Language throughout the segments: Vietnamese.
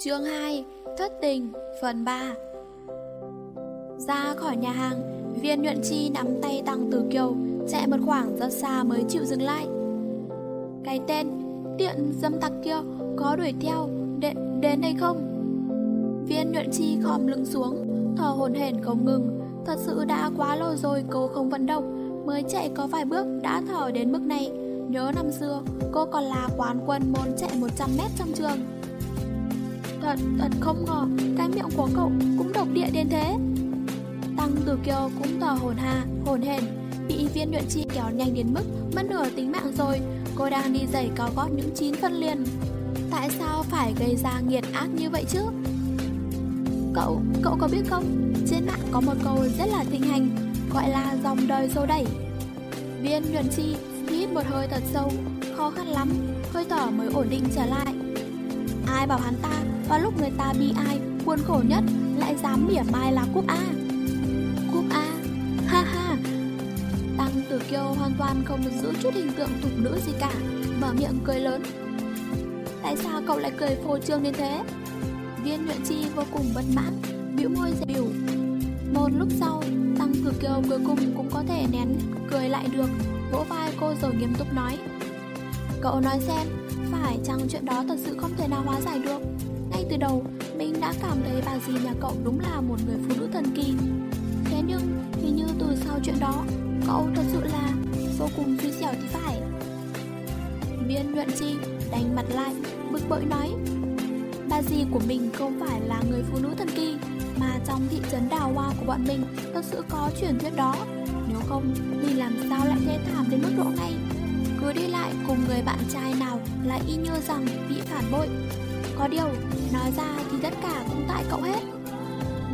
Chương 2 Thất tình Phần 3 Ra khỏi nhà hàng Viên nhuận chi nắm tay Tăng Tử Kiều Chạy một khoảng rất xa mới chịu dừng lại. Cái tên Tiện dâm tặc kia Có đuổi theo để, đến đây không? Viên nhuận chi khom lưng xuống Thở hồn hển không ngừng. Thật sự đã quá lâu rồi cô không vận động Mới chạy có vài bước đã thở đến mức này. Nhớ năm xưa Cô còn là quán quân môn chạy 100m trong trường. Thật, thật không ngờ Cái miệng của cậu cũng độc địa đến thế. Tăng Tử Kiều cũng tỏ hồn hà, hồn hển Bị viên nhuận chi kéo nhanh đến mức Mất nửa tính mạng rồi. Cô đang đi giày cao gót những chín phân liền. Tại sao phải gây ra nghiệt ác như vậy chứ? Cậu, cậu có biết không? Trên mạng có một câu rất là thịnh hành Gọi là dòng đời sâu đẩy. Viên nhuận chi hít một hơi thật sâu Khó khăn lắm Hơi thở mới ổn định trở lại. Ai bảo hắn ta và lúc người ta bi ai, buồn khổ nhất lại dám mỉa mai là Cúc A. Cúc A, ha ha. Tăng Tử Kiêu hoàn toàn không giữ chút hình tượng tục nữ gì cả, mở miệng cười lớn. Tại sao cậu lại cười phô trương đến thế? Viên nhuận chi vô cùng bất mãn, bĩu môi dễ biểu. Một lúc sau, Tăng Tử Kiêu cuối cùng cũng có thể nén cười lại được, vỗ vai cô rồi nghiêm túc nói. Cậu nói xem, phải chăng chuyện đó thật sự không thể nào hóa giải được? Từ đầu, mình đã cảm thấy bà dì nhà cậu đúng là một người phụ nữ thần kỳ. Thế nhưng, hình như từ sau chuyện đó, cậu thật sự là vô cùng suy xẻo thì phải. Viên nhuận chi đánh mặt lại, bực bội nói. Bà dì của mình không phải là người phụ nữ thần kỳ, mà trong thị trấn đào hoa của bọn mình thật sự có truyền thuyết đó. Nếu không, thì làm sao lại thê thảm đến mức độ này? Cứ đi lại cùng người bạn trai nào là y như rằng bị phản bội có điều, nói ra thì tất cả cũng tại cậu hết.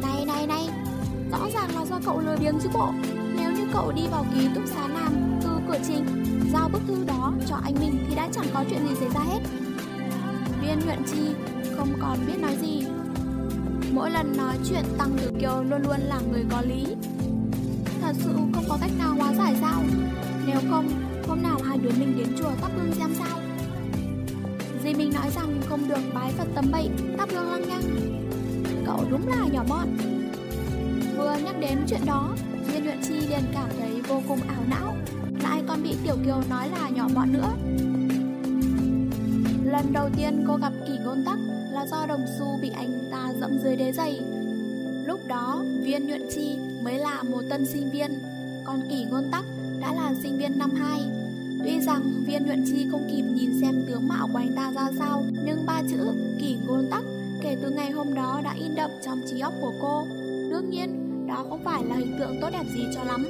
Này này này Rõ ràng là do cậu lừa biếng chứ bộ. Nếu như cậu đi vào ký túc xá nam Từ cửa trình Giao bức thư đó cho anh mình Thì đã chẳng có chuyện gì xảy ra hết. Viên nhuận chi Không còn biết nói gì. Mỗi lần nói chuyện Tăng Tử Kiều luôn luôn là người có lý. Thật sự không có cách nào hóa giải sao. Nếu không Hôm nào hai đứa mình đến chùa Tắp Hương xem sao? Dì mình nói rằng không được bái Phật tầm bậy, tắp lăng lăng nhăng Cậu đúng là nhỏ mọn. Vừa nhắc đến chuyện đó Viên luyện chi liền cảm thấy vô cùng ảo não. Lại còn bị Tiểu Kiều nói là nhỏ mọn nữa. Lần đầu tiên cô gặp kỷ ngôn tắc Là do đồng xu bị anh ta dẫm dưới đế giày. Lúc đó viên nhuận chi mới là một tân sinh viên. Còn kỷ ngôn tắc đã là sinh viên năm 2 Tuy rằng viên nhuận chi không kịp nhìn xem tướng mạo của anh ta ra sao Nhưng ba chữ kỷ ngôn tắc kể từ ngày hôm đó đã in đậm trong trí óc của cô. Đương nhiên, đó không phải là hình tượng tốt đẹp gì cho lắm.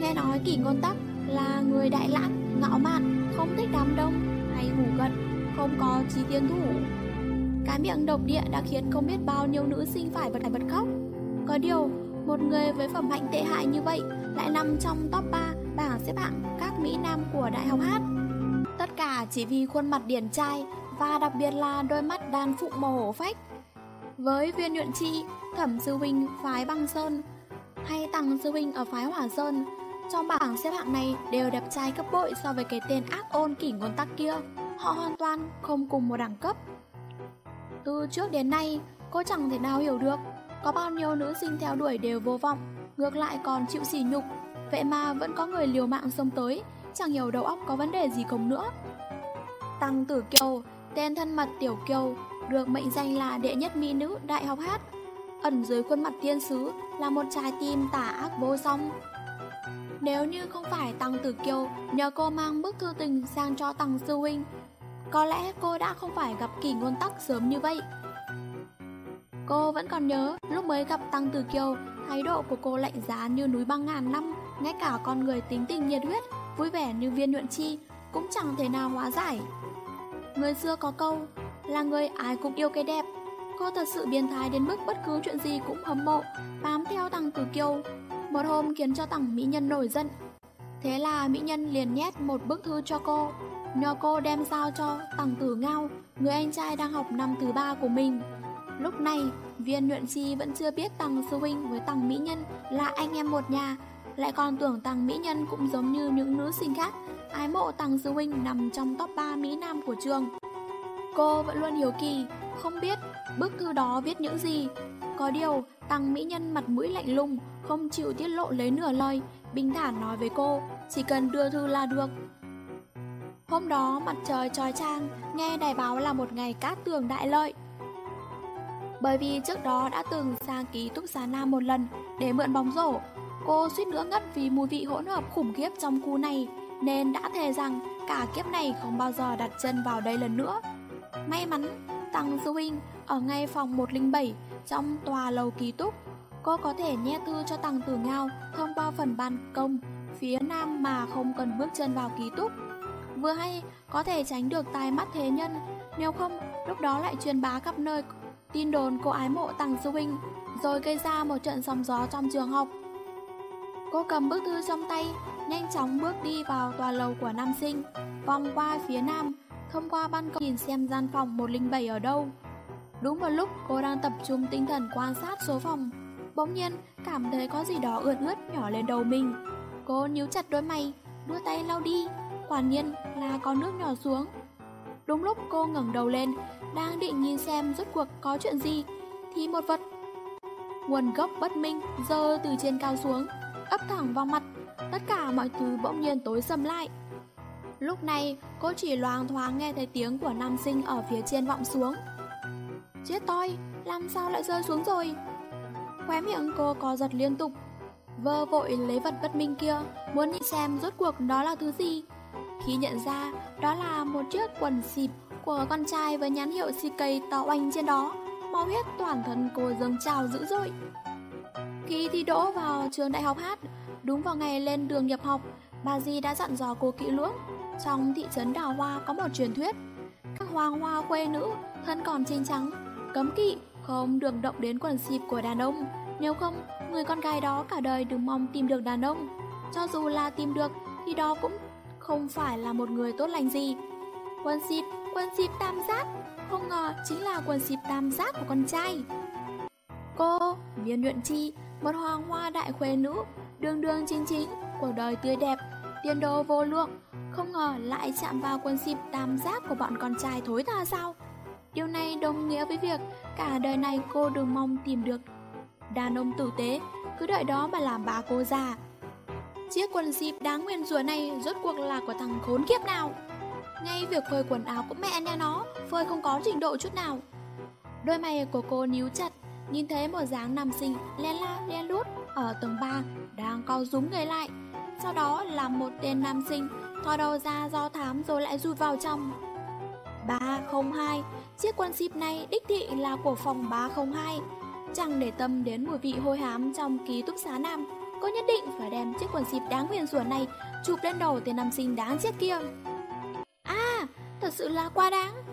Nghe nói kỷ ngôn tắc là người đại lãng, ngạo mạn, không thích đám đông hay ngủ gật, không có trí tiến thủ. Cái miệng độc địa đã khiến không biết bao nhiêu nữ sinh phải bật bật khóc. Có điều, một người với phẩm hạnh tệ hại như vậy lại nằm trong top 3 bảng xếp hạng các Mỹ Nam của Đại học Hát. Tất cả chỉ vì khuôn mặt điển trai và đặc biệt là đôi mắt đàn phụ màu hổ phách. Với viên nhuận chi, thẩm sư huynh phái băng sơn hay tăng sư huynh ở phái hỏa sơn, trong bảng xếp hạng này đều đẹp trai cấp bội so với cái tên ác ôn kỷ ngôn tắc kia. Họ hoàn toàn không cùng một đẳng cấp. Từ trước đến nay, cô chẳng thể nào hiểu được có bao nhiêu nữ sinh theo đuổi đều vô vọng, ngược lại còn chịu sỉ nhục Vậy mà vẫn có người liều mạng xông tới, Chẳng hiểu đầu óc có vấn đề gì không nữa. Tăng Tử Kiều Tên thân mật Tiểu Kiều Được mệnh danh là đệ nhất mỹ nữ đại học hát, Ẩn dưới khuôn mặt tiên sứ Là một trái tim tả ác vô song. Nếu như không phải Tăng Tử Kiều Nhờ cô mang bức thư tình sang cho Tăng Sư Huynh, Có lẽ cô đã không phải gặp kỳ ngôn tắc sớm như vậy. Cô vẫn còn nhớ lúc mới gặp Tăng Tử Kiều Thái độ của cô lạnh giá như núi băng ngàn năm ngay cả con người tính tình nhiệt huyết, vui vẻ như viên nhuận chi cũng chẳng thể nào hóa giải. Người xưa có câu, là người ai cũng yêu cái đẹp. Cô thật sự biến thái đến mức bất cứ chuyện gì cũng hâm mộ, bám theo Tằng Tử Kiêu. Một hôm khiến cho Tằng Mỹ Nhân nổi giận. Thế là Mỹ Nhân liền nhét một bức thư cho cô, nhờ cô đem giao cho Tằng Tử Ngao, người anh trai đang học năm thứ ba của mình. Lúc này, viên nhuận chi vẫn chưa biết Tằng Sư Huynh với Tằng Mỹ Nhân là anh em một nhà, lại còn tưởng Tăng Mỹ Nhân cũng giống như những nữ sinh khác Ái mộ Tăng Sư Huynh nằm trong top 3 Mỹ Nam của trường Cô vẫn luôn hiếu kỳ, không biết bức thư đó viết những gì. Có điều, tăng mỹ nhân mặt mũi lạnh lùng, không chịu tiết lộ lấy nửa lời, bình thản nói với cô, chỉ cần đưa thư là được. Hôm đó mặt trời trói trang, nghe đài báo là một ngày cát tường đại lợi. Bởi vì trước đó đã từng sang ký túc xá Nam một lần để mượn bóng rổ, cô suýt nữa ngất vì mùi vị hỗn hợp khủng khiếp trong khu này, nên đã thề rằng cả kiếp này không bao giờ đặt chân vào đây lần nữa. May mắn, Tăng Du Hinh ở ngay phòng 107 trong tòa lầu ký túc, cô có thể nghe thư cho Tăng Tử Ngao thông qua phần ban công phía nam mà không cần bước chân vào ký túc. Vừa hay có thể tránh được tai mắt thế nhân, nếu không lúc đó lại truyền bá khắp nơi tin đồn cô ái mộ Tăng Du Hinh, rồi gây ra một trận sóng gió trong trường học. Cô cầm bức thư trong tay, nhanh chóng bước đi vào tòa lầu của nam sinh, vòng qua phía nam, thông qua ban công nhìn xem gian phòng 107 ở đâu. Đúng vào lúc cô đang tập trung tinh thần quan sát số phòng, bỗng nhiên cảm thấy có gì đó ướt ướt nhỏ lên đầu mình. Cô nhíu chặt đôi mày, đưa tay lau đi, quả nhiên là có nước nhỏ xuống. Đúng lúc cô ngẩng đầu lên, đang định nhìn xem rốt cuộc có chuyện gì, thì một vật nguồn gốc bất minh rơi từ trên cao xuống, ấp thẳng vào mặt, tất cả mọi thứ bỗng nhiên tối sầm lại. Lúc này, cô chỉ loáng thoáng nghe thấy tiếng của nam sinh ở phía trên vọng xuống. Chết tôi, làm sao lại rơi xuống rồi? Khóe miệng cô có giật liên tục, vơ vội lấy vật bất minh kia, muốn nhìn xem rốt cuộc đó là thứ gì. Khi nhận ra, đó là một chiếc quần xịp của con trai với nhãn hiệu CK to oanh trên đó, máu huyết toàn thân cô dâng trào dữ dội. Khi thi đỗ vào trường đại học hát, đúng vào ngày lên đường nhập học, bà Di đã dặn dò cô kỹ lưỡng. Trong thị trấn Đào Hoa có một truyền thuyết, các hoàng hoa quê nữ, thân còn trên trắng, cấm kỵ, không được động đến quần xịp của đàn ông. Nếu không, người con gái đó cả đời đừng mong tìm được đàn ông. Cho dù là tìm được, thì đó cũng không phải là một người tốt lành gì. Quần xịp, quần xịp tam giác, không ngờ chính là quần xịp tam giác của con trai. Cô, viên nhuận chi, một hoàng hoa đại khuê nữ, đường đường chính chính, cuộc đời tươi đẹp, tiền đồ vô lượng, không ngờ lại chạm vào quần xịp tam giác của bọn con trai thối tha sao. Điều này đồng nghĩa với việc cả đời này cô đừng mong tìm được đàn ông tử tế, cứ đợi đó mà làm bà cô già. Chiếc quần xịp đáng nguyên rủa này rốt cuộc là của thằng khốn kiếp nào? Ngay việc phơi quần áo cũng mẹ nha nó, phơi không có trình độ chút nào. Đôi mày của cô níu chặt, nhìn thấy một dáng nam sinh len la len lút ở tầng 3 đang co rúm người lại. Sau đó là một tên nam sinh thò đầu ra do thám rồi lại rụt vào trong. 302, chiếc quần ship này đích thị là của phòng 302. Chẳng để tâm đến mùi vị hôi hám trong ký túc xá nam, cô nhất định phải đem chiếc quần ship đáng nguyền rủa này chụp lên đầu tên nam sinh đáng chết kia. À, thật sự là quá đáng.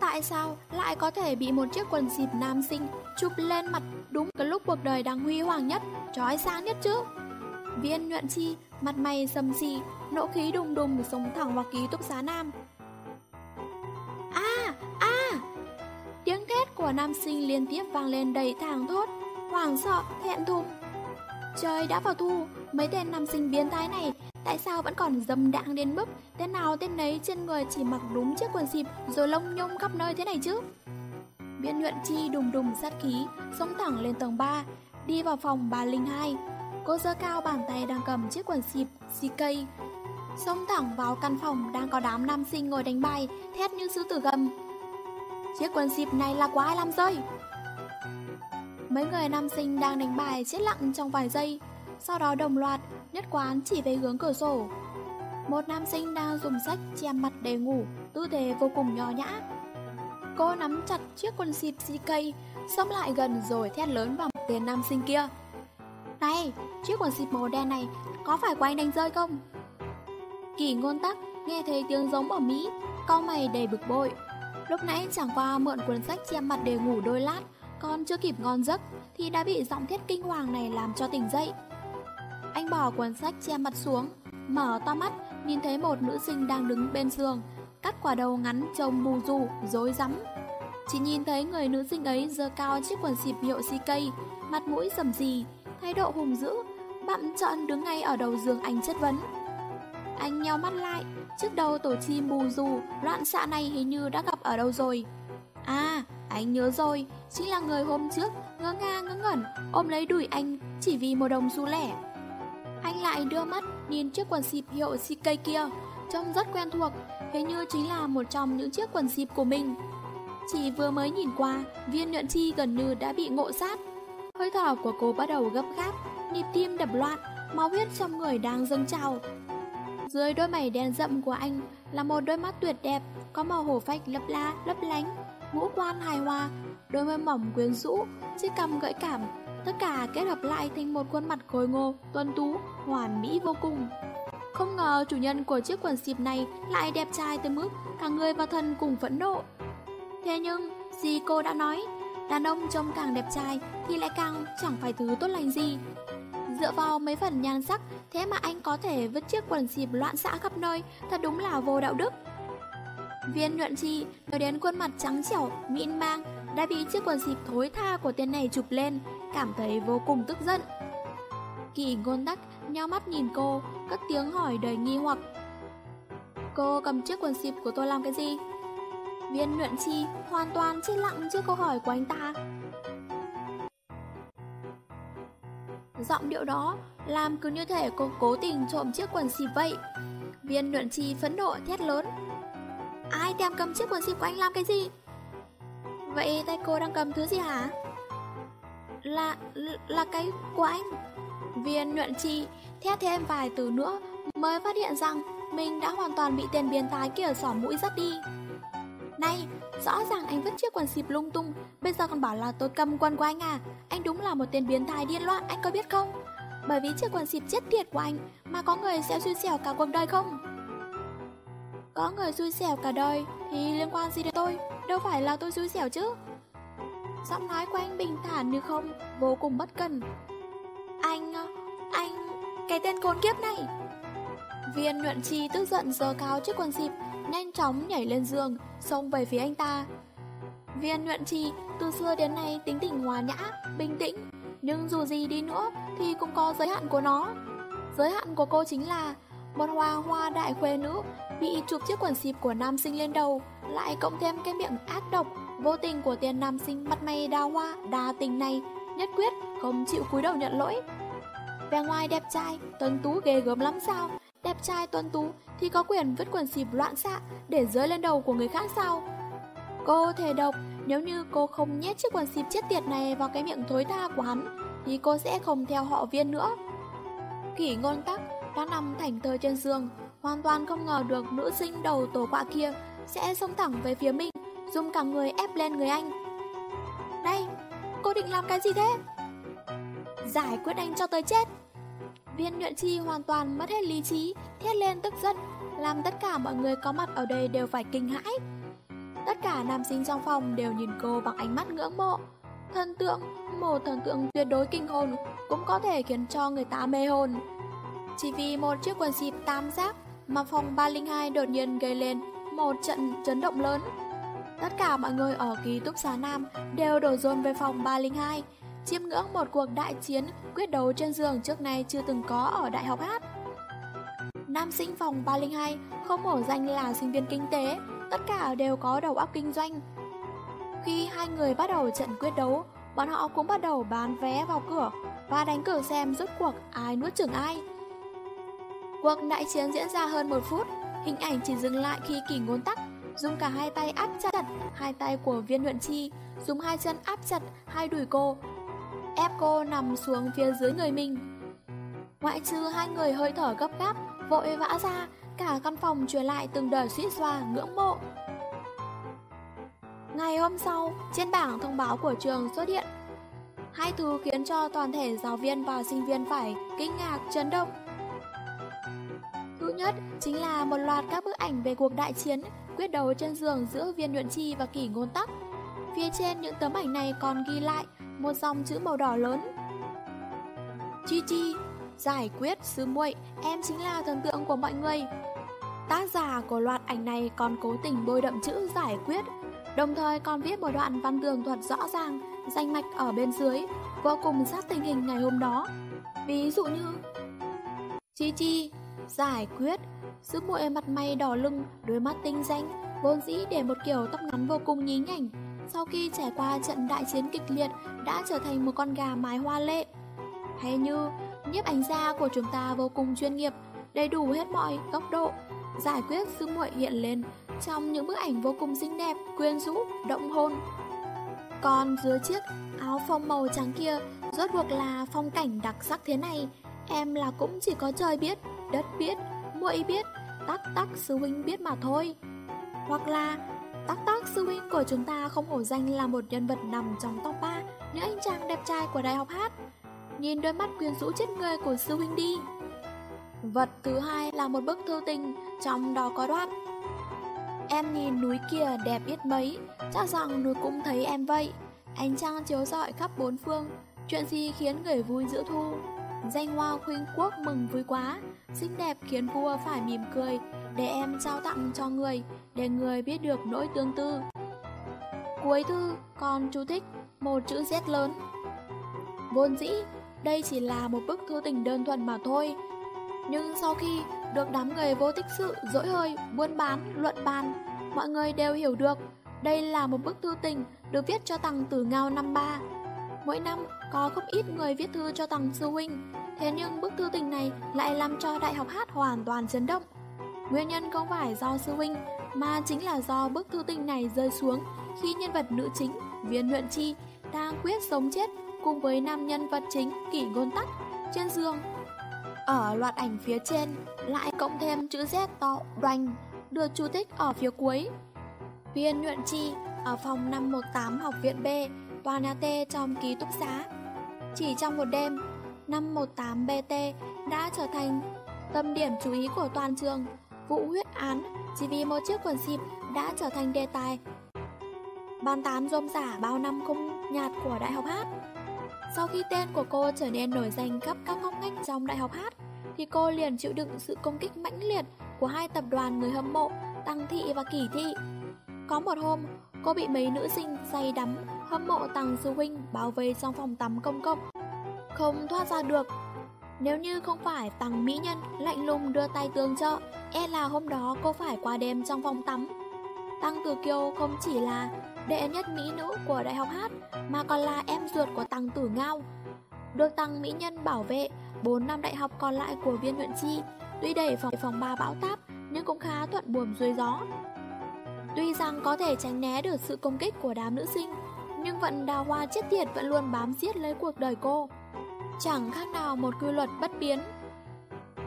Tại sao lại có thể bị một chiếc quần dịp nam sinh chụp lên mặt đúng cái lúc cuộc đời đang huy hoàng nhất, trói sáng nhất chứ? Viên nhuận chi, mặt mày sầm xì, nộ khí đùng đùng sống thẳng vào ký túc xá nam. À, à! Tiếng thét của nam sinh liên tiếp vang lên đầy thẳng thốt, hoảng sợ, thẹn thùng. Trời đã vào thu, mấy tên nam sinh biến thái này tại sao vẫn còn dâm đạng đến mức tên nào tên nấy trên người chỉ mặc đúng chiếc quần xịp rồi lông nhung khắp nơi thế này chứ? Biên nhuận chi đùng đùng sát khí, sống thẳng lên tầng 3, đi vào phòng 302. Cô giơ cao bàn tay đang cầm chiếc quần xịp CK, xông thẳng vào căn phòng đang có đám nam sinh ngồi đánh bài, thét như sư tử gầm. Chiếc quần xịp này là của ai làm rơi? Mấy người nam sinh đang đánh bài chết lặng trong vài giây, sau đó đồng loạt nhất quán chỉ về hướng cửa sổ. Một nam sinh đang dùng sách che mặt để ngủ, tư thế vô cùng nhỏ nhã. Cô nắm chặt chiếc quần xịp CK, xông lại gần rồi thét lớn vào tên nam sinh kia. Này, chiếc quần xịp màu đen này có phải của anh đánh rơi không? Kỳ ngôn tắc nghe thấy tiếng giống ở Mỹ, cau mày đầy bực bội. Lúc nãy chẳng qua mượn cuốn sách che mặt để ngủ đôi lát, còn chưa kịp ngon giấc thì đã bị giọng thiết kinh hoàng này làm cho tỉnh dậy. Anh bỏ cuốn sách che mặt xuống, mở to mắt, nhìn thấy một nữ sinh đang đứng bên giường, cắt quả đầu ngắn trông bù rù, rối rắm. Chỉ nhìn thấy người nữ sinh ấy giơ cao chiếc quần xịp hiệu CK, mặt mũi sầm gì, thái độ hùng dữ, bặm trợn đứng ngay ở đầu giường anh chất vấn. Anh nheo mắt lại, trước đầu tổ chim bù rù, loạn xạ này hình như đã gặp ở đâu rồi. À, anh nhớ rồi, chính là người hôm trước ngơ nga ngớ ngẩn ôm lấy đùi anh chỉ vì một đồng xu lẻ. Anh lại đưa mắt nhìn chiếc quần xịp hiệu CK kia, trông rất quen thuộc, hình như chính là một trong những chiếc quần xịp của mình. Chỉ vừa mới nhìn qua, viên nhuận chi gần như đã bị ngộ sát. Hơi thở của cô bắt đầu gấp gáp, nhịp tim đập loạn, máu huyết trong người đang dâng trào. Dưới đôi mày đen rậm của anh là một đôi mắt tuyệt đẹp, có màu hổ phách lấp la, lấp lánh, ngũ quan hài hòa, đôi môi mỏng quyến rũ, chiếc cằm gợi cảm, tất cả kết hợp lại thành một khuôn mặt khối ngô, tuân tú, hoàn mỹ vô cùng. Không ngờ chủ nhân của chiếc quần xịp này lại đẹp trai tới mức cả người và thân cùng phẫn nộ. Thế nhưng, gì cô đã nói, đàn ông trông càng đẹp trai thì lại càng chẳng phải thứ tốt lành gì. Dựa vào mấy phần nhan sắc, thế mà anh có thể vứt chiếc quần xịp loạn xạ khắp nơi, thật đúng là vô đạo đức. Viên nhuận chi nói đến khuôn mặt trắng trẻo, mịn mang, đã bị chiếc quần xịp thối tha của tên này chụp lên, cảm thấy vô cùng tức giận. Kỳ ngôn đắc nhao mắt nhìn cô, cất tiếng hỏi đầy nghi hoặc. Cô cầm chiếc quần xịp của tôi làm cái gì? Viên nhuận chi hoàn toàn chết lặng trước câu hỏi của anh ta. Giọng điệu đó làm cứ như thể cô cố tình trộm chiếc quần xịp vậy. Viên nhuận chi phấn nộ thét lớn. Ai đem cầm chiếc quần xịp của anh làm cái gì? Vậy tay cô đang cầm thứ gì hả? Là, là cái của anh. Viên nhuận chi Thét thêm vài từ nữa Mới phát hiện rằng Mình đã hoàn toàn bị tên biến thái kia sỏ mũi dắt đi. Này Rõ ràng anh vứt chiếc quần xịp lung tung Bây giờ còn bảo là tôi cầm quần của anh à? Anh đúng là một tên biến thái điên loạn Anh có biết không? Bởi vì chiếc quần xịp chết tiệt của anh Mà có người sẽ xui xẻo cả cuộc đời không? Có người xui xẻo cả đời Thì liên quan gì đến tôi? Đâu phải là tôi xui xẻo chứ? Giọng nói của anh bình thản như không? Vô cùng bất cần. Anh, anh, cái tên côn kiếp này. Viên nhuận chi tức giận giơ cao chiếc quần dịp Nhanh chóng nhảy lên giường Xông về phía anh ta. Viên nhuận chi từ xưa đến nay tính tình hòa nhã, bình tĩnh Nhưng dù gì đi nữa thì cũng có giới hạn của nó. Giới hạn của cô chính là Một hoa hoa đại khuê nữ Bị chụp chiếc quần xịp của nam sinh lên đầu Lại cộng thêm cái miệng ác độc. Vô tình của tiền nam sinh mặt mày đa hoa đa tình này Nhất quyết không chịu cúi đầu nhận lỗi. Vẻ ngoài đẹp trai, tuấn tú ghê gớm lắm sao? Đẹp trai tuấn tú thì có quyền vứt quần xịp loạn xạ Để rơi lên đầu của người khác sao? Cô thề độc Nếu như cô không nhét chiếc quần xịp chết tiệt này vào cái miệng thối tha của hắn Thì cô sẽ không theo họ viên nữa. Kỷ ngôn tắc đang nằm thảnh thơi trên giường Hoàn toàn không ngờ được nữ sinh đầu tổ quạ kia Sẽ xông thẳng về phía mình. Dung cả người ép lên người anh. Này Cô định làm cái gì thế? Giải quyết anh cho tới chết. Viên nhuận chi hoàn toàn mất hết lý trí Thét lên tức giận Làm tất cả mọi người có mặt ở đây đều phải kinh hãi. Tất cả nam sinh trong phòng đều nhìn cô bằng ánh mắt ngưỡng mộ. Thần tượng, một thần tượng tuyệt đối kinh hồn Cũng có thể khiến cho người ta mê hồn. Chỉ vì một chiếc quần xịp tam giác Mà phòng 302 đột nhiên gây lên Một trận chấn động lớn. Tất cả mọi người ở ký túc xá Nam đều đổ dồn về phòng 302, chiêm ngưỡng một cuộc đại chiến quyết đấu trên giường trước nay chưa từng có ở Đại học Hát. Nam sinh phòng 302 không hổ danh là sinh viên kinh tế, tất cả đều có đầu óc kinh doanh. Khi hai người bắt đầu trận quyết đấu, bọn họ cũng bắt đầu bán vé vào cửa và đánh cược xem rốt cuộc ai nuốt chửng ai. Cuộc đại chiến diễn ra hơn một phút, hình ảnh chỉ dừng lại khi kỷ ngôn tắc dùng cả hai tay áp chặt hai tay của viên luyện chi, dùng hai chân áp chặt hai đùi cô, ép cô nằm xuống phía dưới người mình. Ngoại trừ hai người hơi thở gấp gáp, vội vã ra, cả căn phòng truyền lại từng đời suýt xoa ngưỡng mộ. Ngày hôm sau, trên bảng thông báo của trường xuất hiện Hai thứ khiến cho toàn thể giáo viên và sinh viên phải kinh ngạc, chấn động. Thứ nhất chính là một loạt các bức ảnh về cuộc đại chiến quyết đấu trên giường giữa viên nhuận chi và kỷ ngôn tắc. Phía trên những tấm ảnh này còn ghi lại một dòng chữ màu đỏ lớn. Chi Chi, giải quyết sư muội, em chính là thần tượng của mọi người. Tác giả của loạt ảnh này còn cố tình bôi đậm chữ giải quyết, đồng thời còn viết một đoạn văn tường thuật rõ ràng, danh mạch ở bên dưới, vô cùng sát tình hình ngày hôm đó. Ví dụ như Chi Chi, giải quyết, Sư muội mặt mày đỏ lưng, đôi mắt tinh danh, vốn dĩ để một kiểu tóc ngắn vô cùng nhí nhảnh. Sau khi trải qua trận đại chiến kịch liệt, đã trở thành một con gà mái hoa lệ. Hay như, nhiếp ảnh gia của chúng ta vô cùng chuyên nghiệp, đầy đủ hết mọi góc độ, giải quyết sư muội hiện lên trong những bức ảnh vô cùng xinh đẹp, quyến rũ, động hồn. Còn dưới chiếc áo phông màu trắng kia, rốt cuộc là phong cảnh đặc sắc thế này, em là cũng chỉ có trời biết, đất biết, muội biết, tắc tắc sư huynh biết mà thôi. Hoặc là tắc tắc sư huynh của chúng ta không hổ danh là một nhân vật nằm trong top 3 những anh chàng đẹp trai của đại học hát. Nhìn đôi mắt quyến rũ chết người của sư huynh đi. Vật thứ hai là một bức thư tình, trong đó có đoạn Em nhìn núi kia đẹp biết mấy, chắc rằng núi cũng thấy em vậy. Ánh trăng chiếu rọi khắp bốn phương, chuyện gì khiến người vui giữa thu. Danh hoa khuynh quốc mừng vui quá, xinh đẹp khiến vua phải mỉm cười, để em trao tặng cho người, để người biết được nỗi tương tư. Cuối thư còn chú thích một chữ Z lớn. Vốn dĩ, đây chỉ là một bức thư tình đơn thuần mà thôi, nhưng sau khi được đám người vô tích sự, dỗi hơi, buôn bán, luận bàn, mọi người đều hiểu được đây là một bức thư tình được viết cho tặng Tử Ngao năm ba. Mỗi năm có không ít người viết thư cho Tằng Sư Huynh, thế nhưng bức thư tình này lại làm cho Đại học Hát hoàn toàn chấn động. Nguyên nhân không phải do Sư Huynh, mà chính là do bức thư tình này rơi xuống khi nhân vật nữ chính, Viên Nhuận Chi, đang quyết sống chết cùng với nam nhân vật chính Kỷ Ngôn Tắc trên giường ở loạt ảnh phía trên lại cộng thêm chữ Z to đoành được chú thích ở phía cuối. Viên nhuận chi ở phòng 518 học viện B, Toàn T trong ký túc xá. Chỉ trong một đêm, 518 BT đã trở thành tâm điểm chú ý của toàn trường. Vụ huyết án chỉ vì một chiếc quần xịp đã trở thành đề tài. Ban tán rôm giả bao năm không nhạt của Đại học Hát sau khi tên của cô trở nên nổi danh khắp các ngóc ngách trong đại học hát, thì cô liền chịu đựng sự công kích mãnh liệt của hai tập đoàn người hâm mộ Tăng Thị và Kỷ Thị. Có một hôm, cô bị mấy nữ sinh say đắm hâm mộ Tăng Sư Huynh bảo vệ trong phòng tắm công cộng. Không thoát ra được. Nếu như không phải Tăng Mỹ Nhân lạnh lùng đưa tay tương trợ, e là hôm đó cô phải qua đêm trong phòng tắm. Tăng Tử Kiều không chỉ là đệ nhất mỹ nữ của đại học hát mà còn là em ruột của Tăng Tử Ngao. Được Tăng Mỹ Nhân bảo vệ 4 năm đại học còn lại của viên huyện chi, tuy đẩy phòng phòng ba bão táp nhưng cũng khá thuận buồm xuôi gió. Tuy rằng có thể tránh né được sự công kích của đám nữ sinh, nhưng vận đào hoa chết tiệt vẫn luôn bám giết lấy cuộc đời cô. Chẳng khác nào một quy luật bất biến.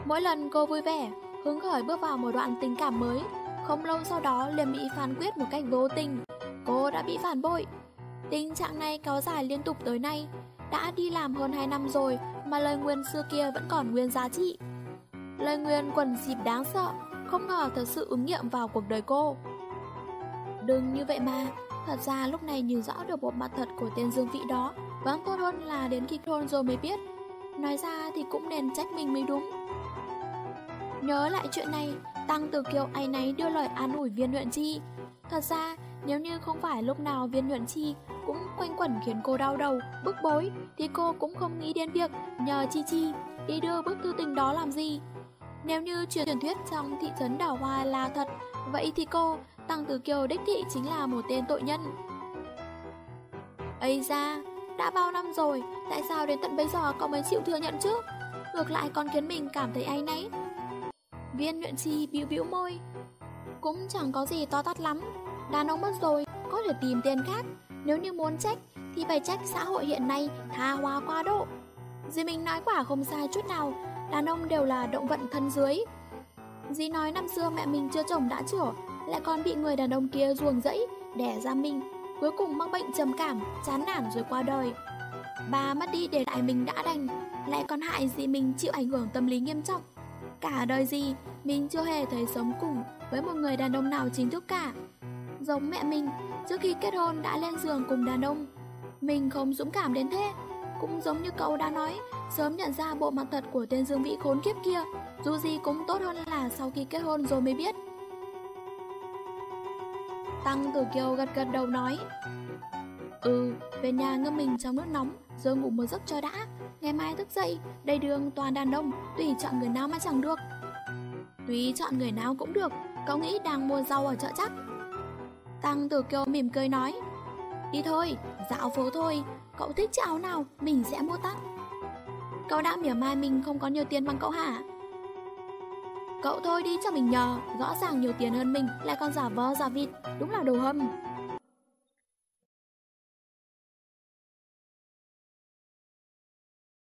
Mỗi lần cô vui vẻ, hứng khởi bước vào một đoạn tình cảm mới, không lâu sau đó liền bị phán quyết một cách vô tình. Cô đã bị phản bội. Tình trạng này kéo dài liên tục tới nay, đã đi làm hơn 2 năm rồi mà lời nguyên xưa kia vẫn còn nguyên giá trị. Lời nguyên quần dịp đáng sợ, không ngờ thật sự ứng nghiệm vào cuộc đời cô. Đừng như vậy mà, thật ra lúc này nhìn rõ được bộ mặt thật của tên Dương Vị đó, vẫn tốt hơn là đến khi thôn rồi mới biết. Nói ra thì cũng nên trách mình mới đúng. Nhớ lại chuyện này, Tăng Từ Kiều ai nấy đưa lời an ủi viên huyện chi. Thật ra, nếu như không phải lúc nào viên nhuận chi cũng quanh quẩn khiến cô đau đầu, bức bối, thì cô cũng không nghĩ đến việc nhờ Chi Chi đi đưa bức thư tình đó làm gì. Nếu như truyền thuyết trong thị trấn Đảo Hoa là thật, vậy thì cô, Tăng từ Kiều đích thị chính là một tên tội nhân. Ây ra, đã bao năm rồi, tại sao đến tận bây giờ cậu mới chịu thừa nhận chứ? Ngược lại còn khiến mình cảm thấy ai nấy. Viên nhuận chi bĩu bĩu môi. Cũng chẳng có gì to tát lắm, Đàn ông mất rồi, có thể tìm tiền khác Nếu như muốn trách, thì phải trách xã hội hiện nay tha hoa quá độ Dì mình nói quả không sai chút nào Đàn ông đều là động vận thân dưới Dì nói năm xưa mẹ mình chưa chồng đã chữa lại còn bị người đàn ông kia ruồng rẫy Đẻ ra mình Cuối cùng mắc bệnh trầm cảm, chán nản rồi qua đời Bà mất đi để lại mình đã đành Lại còn hại gì mình chịu ảnh hưởng tâm lý nghiêm trọng Cả đời gì Mình chưa hề thấy sống cùng Với một người đàn ông nào chính thức cả giống mẹ mình, trước khi kết hôn đã lên giường cùng đàn ông. Mình không dũng cảm đến thế, cũng giống như cậu đã nói, sớm nhận ra bộ mặt thật của tên Dương Vĩ khốn kiếp kia, dù gì cũng tốt hơn là sau khi kết hôn rồi mới biết. Tăng Tử Kiều gật gật đầu nói Ừ, về nhà ngâm mình trong nước nóng Rồi ngủ một giấc cho đã. Ngày mai thức dậy Đầy đường toàn đàn ông Tùy chọn người nào mà chẳng được. Tùy chọn người nào cũng được Cậu nghĩ đang mua rau ở chợ chắc? Tăng Tử Kiều mỉm cười nói Đi thôi, dạo phố thôi Cậu thích chiếc áo nào, mình sẽ mua tắt. Cậu đã mỉa mai mình không có nhiều tiền bằng cậu hả? Cậu thôi đi cho mình nhờ, Rõ ràng nhiều tiền hơn mình Lại còn giả vờ giả vịt. Đúng là đồ hâm.